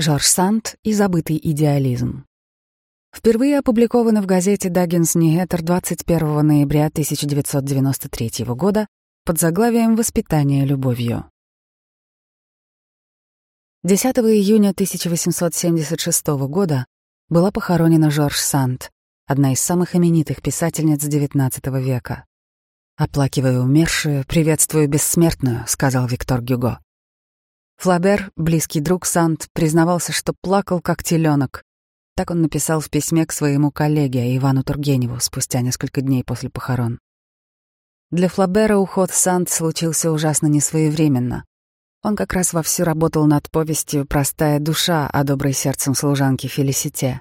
Жорж Санд и забытый идеализм. Впервые опубликовано в газете «Даггинс Ньюэттер» 21 ноября 1993 года под заглавием «Воспитание любовью». 10 июня 1876 года была похоронена Жорж Санд, одна из самых именитых писательниц XIX века. «Оплакивая умершую, приветствую бессмертную», — сказал Виктор Гюго. Флабер, близкий друг Санд, признавался, что плакал как теленок. Так он написал в письме к своему коллеге Ивану Тургеневу спустя несколько дней после похорон. Для Флабера уход Санд случился ужасно несвоевременно. Он как раз вовсю работал над повестью «Простая душа» о доброй сердцем служанке Фелисите.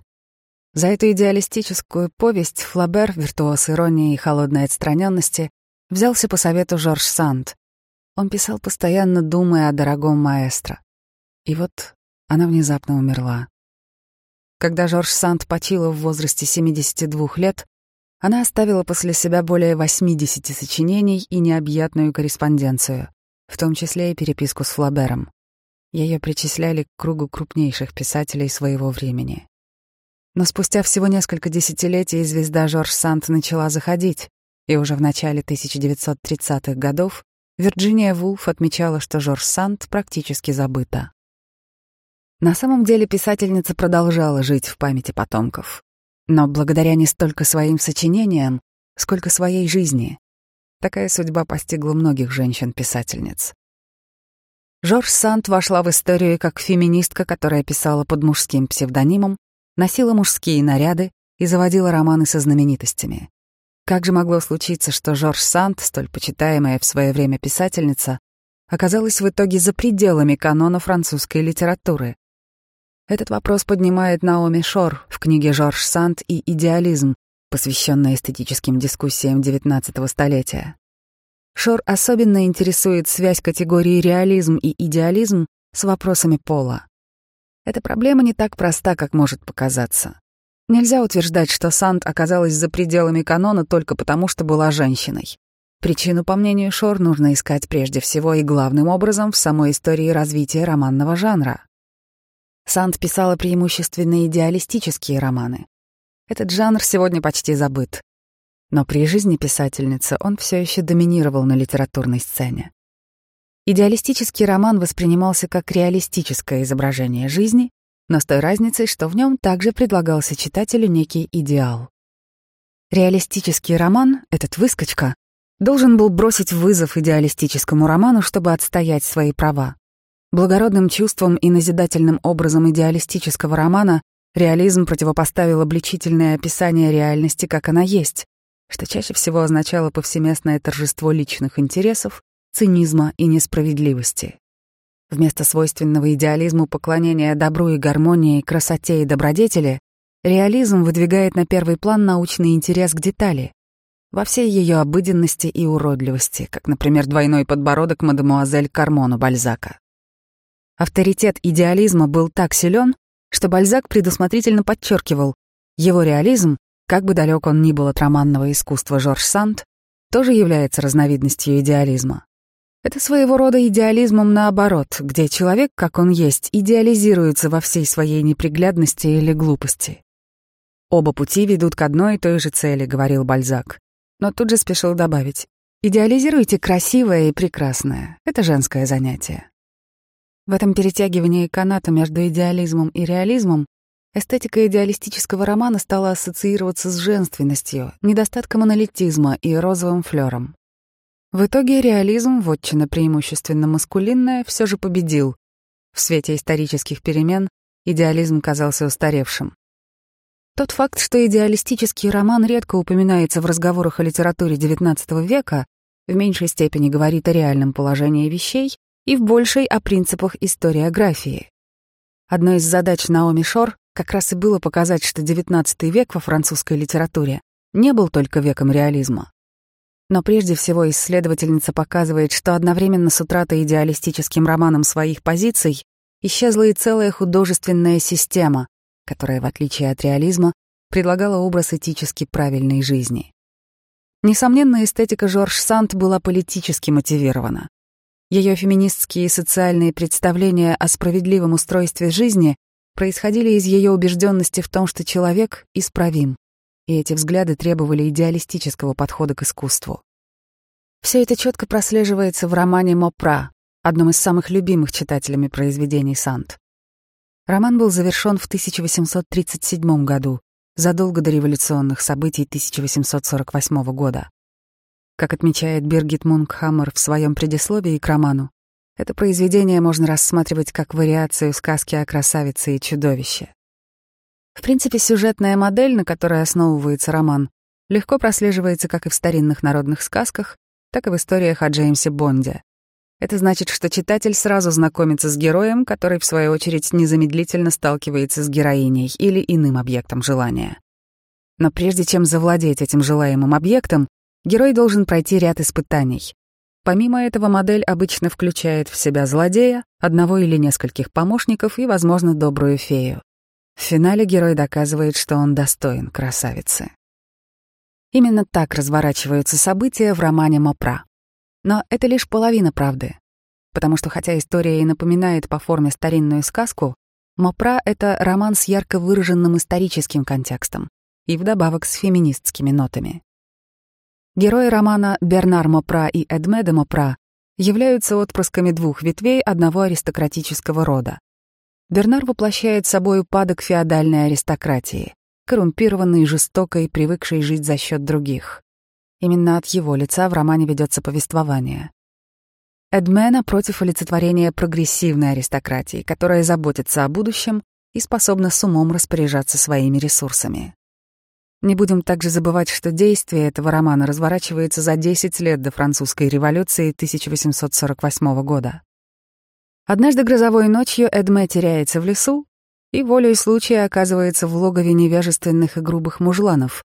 За эту идеалистическую повесть Флабер, виртуоз иронии и холодной отстраненности, взялся по совету Жорж Санд, он писал постоянно, думая о дорогом маэстро. И вот она внезапно умерла. Когда Жорж Санд почила в возрасте 72 лет, она оставила после себя более 80 сочинений и необъятную корреспонденцию, в том числе и переписку с Флабером. Ее причисляли к кругу крупнейших писателей своего времени. Но спустя всего несколько десятилетий звезда Жорж Санд начала заходить, и уже в начале 1930-х годов Вирджиния Вулф отмечала, что Жорж Санд практически забыта. На самом деле писательница продолжала жить в памяти потомков, но благодаря не столько своим сочинениям, сколько своей жизни. Такая судьба постигла многих женщин-писательниц. Жорж Санд вошла в историю как феминистка, которая писала под мужским псевдонимом, носила мужские наряды и заводила романы со знаменитостями. Как же могло случиться, что Жорж Санд, столь почитаемая в свое время писательница, оказалась в итоге за пределами канона французской литературы? Этот вопрос поднимает Наоми Шор в книге «Жорж Санд и идеализм», посвященной эстетическим дискуссиям XIX столетия. Шор особенно интересует связь категории реализм и идеализм с вопросами пола. Эта проблема не так проста, как может показаться. Нельзя утверждать, что Санд оказалась за пределами канона только потому, что была женщиной. Причину, по мнению Шор, нужно искать прежде всего и главным образом в самой истории развития романного жанра. Санд писала преимущественно идеалистические романы. Этот жанр сегодня почти забыт. Но при жизни писательницы он все еще доминировал на литературной сцене. Идеалистический роман воспринимался как реалистическое изображение жизни, но с той разницей, что в нем также предлагался читателю некий идеал. Реалистический роман, этот выскочка, должен был бросить вызов идеалистическому роману, чтобы отстоять свои права. Благородным чувством и назидательным образом идеалистического романа реализм противопоставил обличительное описание реальности, как она есть, что чаще всего означало повсеместное торжество личных интересов, цинизма и несправедливости. Вместо свойственного идеализму поклонения добру и гармонии, красоте и добродетели, реализм выдвигает на первый план научный интерес к детали, во всей ее обыденности и уродливости, как, например, двойной подбородок мадемуазель Кармону Бальзака. Авторитет идеализма был так силен, что Бальзак предусмотрительно подчеркивал, его реализм, как бы далек он ни был от романного искусства Жорж Санд, тоже является разновидностью идеализма. Это своего рода идеализмом наоборот, где человек, как он есть, идеализируется во всей своей неприглядности или глупости. «Оба пути ведут к одной и той же цели», — говорил Бальзак. Но тут же спешил добавить, «Идеализируйте красивое и прекрасное. Это женское занятие». В этом перетягивании каната между идеализмом и реализмом эстетика идеалистического романа стала ассоциироваться с женственностью, недостатком аналитизма и розовым флером. В итоге реализм, вотчина преимущественно маскулинная, все же победил. В свете исторических перемен идеализм казался устаревшим. Тот факт, что идеалистический роман редко упоминается в разговорах о литературе XIX века, в меньшей степени говорит о реальном положении вещей и в большей о принципах историографии. Одной из задач Наоми Шор как раз и было показать, что XIX век во французской литературе не был только веком реализма. Но прежде всего исследовательница показывает, что одновременно с утратой идеалистическим романом своих позиций исчезла и целая художественная система, которая, в отличие от реализма, предлагала образ этически правильной жизни. Несомненно, эстетика Жорж Санд была политически мотивирована. Ее феминистские и социальные представления о справедливом устройстве жизни происходили из ее убежденности в том, что человек исправим, и эти взгляды требовали идеалистического подхода к искусству. Все это четко прослеживается в романе «Мопра», одном из самых любимых читателями произведений Сант. Роман был завершен в 1837 году, задолго до революционных событий 1848 года. Как отмечает Биргит Мунгхаммер в своем предисловии к роману, это произведение можно рассматривать как вариацию сказки о красавице и чудовище. В принципе, сюжетная модель, на которой основывается роман, легко прослеживается как и в старинных народных сказках, так и в историях о Джеймсе Бонде. Это значит, что читатель сразу знакомится с героем, который, в свою очередь, незамедлительно сталкивается с героиней или иным объектом желания. Но прежде чем завладеть этим желаемым объектом, герой должен пройти ряд испытаний. Помимо этого, модель обычно включает в себя злодея, одного или нескольких помощников и, возможно, добрую фею. В финале герой доказывает, что он достоин красавицы. Именно так разворачиваются события в романе Мопра. Но это лишь половина правды. Потому что хотя история и напоминает по форме старинную сказку, Мопра — это роман с ярко выраженным историческим контекстом и вдобавок с феминистскими нотами. Герои романа Бернар Мопра и Эдме де Мопра являются отпрысками двух ветвей одного аристократического рода. Бернар воплощает собой упадок феодальной аристократии, коррумпированной, жестокой, привыкшей жить за счет других. Именно от его лица в романе ведется повествование. Эдме, напротив, олицетворение прогрессивной аристократии, которая заботится о будущем и способна с умом распоряжаться своими ресурсами. Не будем также забывать, что действие этого романа разворачивается за 10 лет до французской революции 1848 года. Однажды грозовой ночью Эдме теряется в лесу и волей случая оказывается в логове невежественных и грубых мужланов,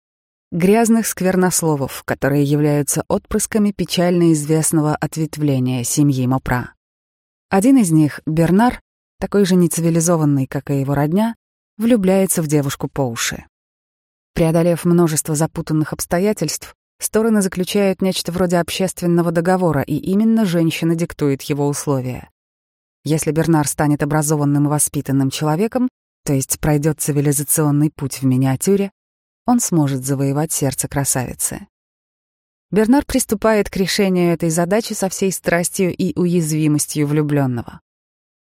грязных сквернословов, которые являются отпрысками печально известного ответвления семьи Мопра. Один из них, Бернар, такой же нецивилизованный, как и его родня, влюбляется в девушку по уши. Преодолев множество запутанных обстоятельств, стороны заключают нечто вроде общественного договора, и именно женщина диктует его условия. Если Бернар станет образованным и воспитанным человеком, то есть пройдет цивилизационный путь в миниатюре, он сможет завоевать сердце красавицы. Бернар приступает к решению этой задачи со всей страстью и уязвимостью влюбленного.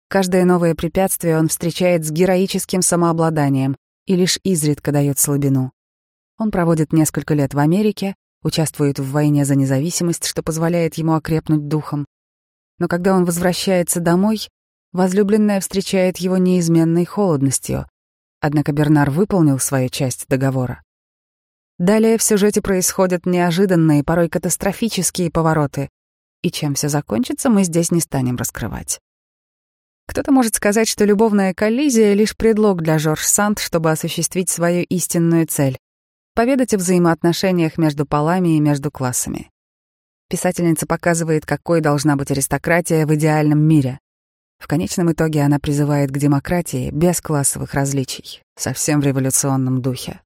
Каждое новое препятствие он встречает с героическим самообладанием и лишь изредка дает слабину. Он проводит несколько лет в Америке, участвует в войне за независимость, что позволяет ему окрепнуть духом. Но когда он возвращается домой, возлюбленная встречает его неизменной холодностью. Однако Бернар выполнил свою часть договора. Далее в сюжете происходят неожиданные, порой катастрофические повороты. И чем все закончится, мы здесь не станем раскрывать. Кто-то может сказать, что любовная коллизия — лишь предлог для Жорж Санд, чтобы осуществить свою истинную цель — поведать о взаимоотношениях между полами и между классами. Писательница показывает, какой должна быть аристократия в идеальном мире. В конечном итоге она призывает к демократии без классовых различий, совсем в революционном духе.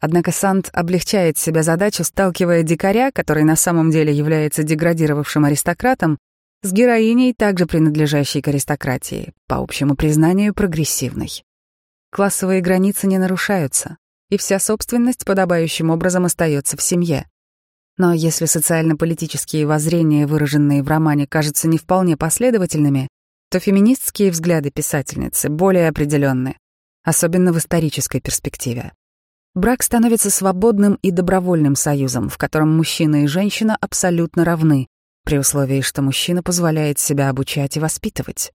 Однако Санд облегчает себе задачу, сталкивая дикаря, который на самом деле является деградировавшим аристократом, с героиней, также принадлежащей к аристократии, по общему признанию прогрессивной. Классовые границы не нарушаются, и вся собственность подобающим образом остается в семье. Но если социально-политические воззрения, выраженные в романе, кажутся не вполне последовательными, то феминистские взгляды писательницы более определенны, особенно в исторической перспективе. Брак становится свободным и добровольным союзом, в котором мужчина и женщина абсолютно равны, при условии, что мужчина позволяет себя обучать и воспитывать.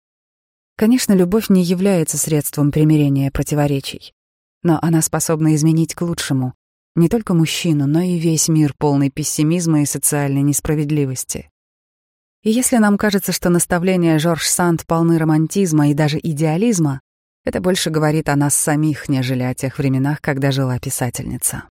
Конечно, любовь не является средством примирения противоречий, но она способна изменить к лучшему не только мужчину, но и весь мир полный пессимизма и социальной несправедливости. И если нам кажется, что наставления Жорж Санд полны романтизма и даже идеализма, это больше говорит о нас самих, нежели о тех временах, когда жила писательница.